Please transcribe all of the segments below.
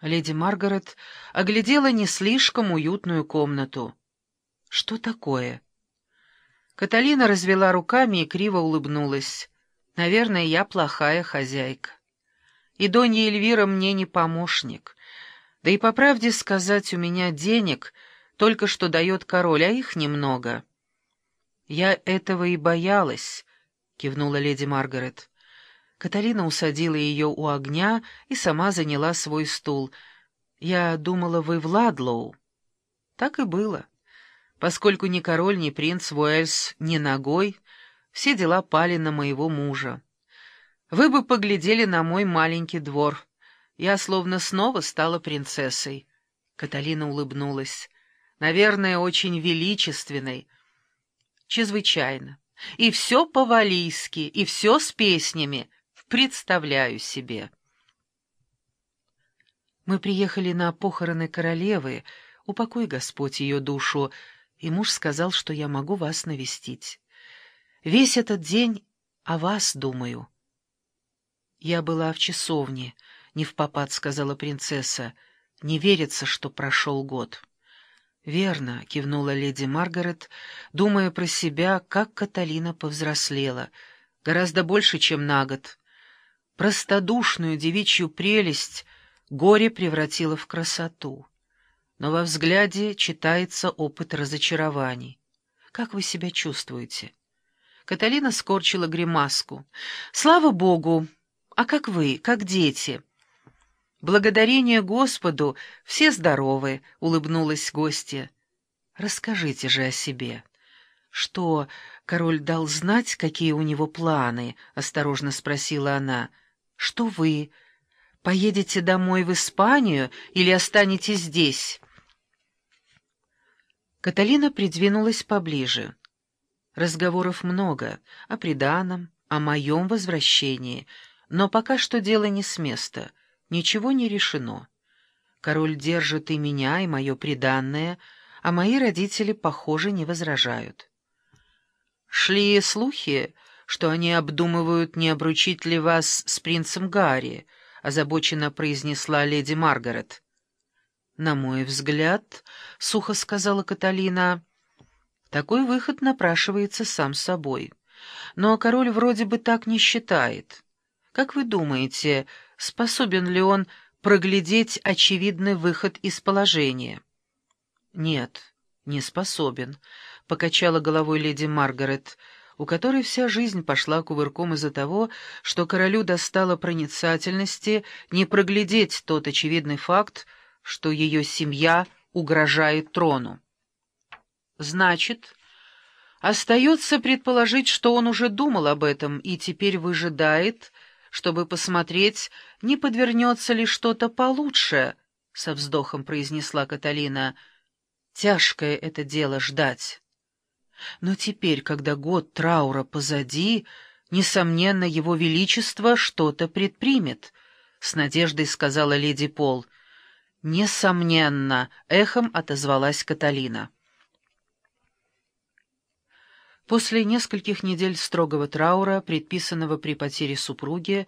Леди Маргарет оглядела не слишком уютную комнату. «Что такое?» Каталина развела руками и криво улыбнулась. «Наверное, я плохая хозяйка. И Донья Эльвира мне не помощник. Да и по правде сказать, у меня денег только что дает король, а их немного». «Я этого и боялась», — кивнула леди Маргарет. Каталина усадила ее у огня и сама заняла свой стул. «Я думала, вы Владлоу». Так и было. Поскольку ни король, ни принц Уэльс ни ногой, все дела пали на моего мужа. Вы бы поглядели на мой маленький двор. Я словно снова стала принцессой. Каталина улыбнулась. Наверное, очень величественной. Чрезвычайно. И все по-валийски, и все с песнями — Представляю себе. Мы приехали на похороны королевы, упокой Господь ее душу, и муж сказал, что я могу вас навестить. Весь этот день о вас думаю. Я была в часовне, не в попад, сказала принцесса. Не верится, что прошел год. «Верно», — кивнула леди Маргарет, думая про себя, как Каталина повзрослела. «Гораздо больше, чем на год. Простодушную девичью прелесть горе превратило в красоту. Но во взгляде читается опыт разочарований. Как вы себя чувствуете? Каталина скорчила гримаску. «Слава Богу! А как вы, как дети?» «Благодарение Господу, все здоровы», — улыбнулась гостья. «Расскажите же о себе». «Что, король дал знать, какие у него планы?» — осторожно спросила она что вы поедете домой в Испанию или останетесь здесь?» Каталина придвинулась поближе. Разговоров много о приданом, о моем возвращении, но пока что дело не с места, ничего не решено. Король держит и меня, и мое приданное, а мои родители, похоже, не возражают. Шли слухи, что они обдумывают, не обручить ли вас с принцем Гарри», — озабоченно произнесла леди Маргарет. «На мой взгляд», — сухо сказала Каталина, — «такой выход напрашивается сам собой. Но король вроде бы так не считает. Как вы думаете, способен ли он проглядеть очевидный выход из положения?» «Нет, не способен», — покачала головой леди Маргарет, — у которой вся жизнь пошла кувырком из-за того, что королю достало проницательности не проглядеть тот очевидный факт, что ее семья угрожает трону. Значит, остается предположить, что он уже думал об этом и теперь выжидает, чтобы посмотреть, не подвернется ли что-то получше, — со вздохом произнесла Каталина. Тяжкое это дело ждать. Но теперь, когда год траура позади, несомненно, его величество что-то предпримет, — с надеждой сказала леди Пол. «Несомненно», — эхом отозвалась Каталина. После нескольких недель строгого траура, предписанного при потере супруги,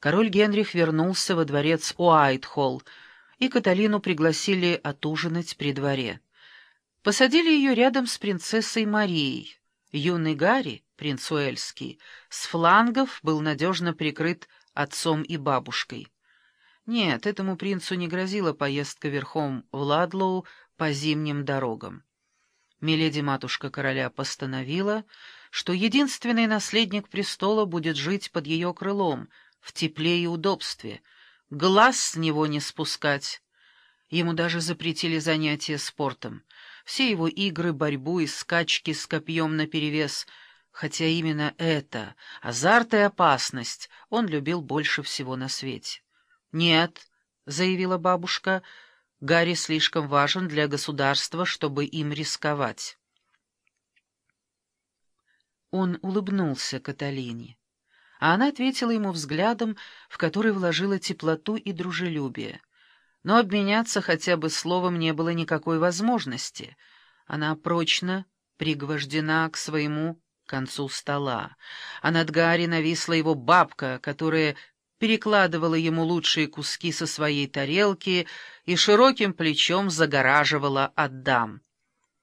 король Генрих вернулся во дворец Уайтхолл, и Каталину пригласили отужинать при дворе. Посадили ее рядом с принцессой Марией. Юный Гарри, принц Уэльский, с флангов был надежно прикрыт отцом и бабушкой. Нет, этому принцу не грозила поездка верхом в Ладлоу по зимним дорогам. Миледи-матушка короля постановила, что единственный наследник престола будет жить под ее крылом, в тепле и удобстве, глаз с него не спускать. Ему даже запретили занятия спортом — все его игры, борьбу и скачки с копьем наперевес, хотя именно это, азарт и опасность, он любил больше всего на свете. «Нет», — заявила бабушка, — «Гарри слишком важен для государства, чтобы им рисковать». Он улыбнулся Каталине, а она ответила ему взглядом, в который вложила теплоту и дружелюбие но обменяться хотя бы словом не было никакой возможности. Она прочно пригвождена к своему концу стола, а над Гарри нависла его бабка, которая перекладывала ему лучшие куски со своей тарелки и широким плечом загораживала от дам.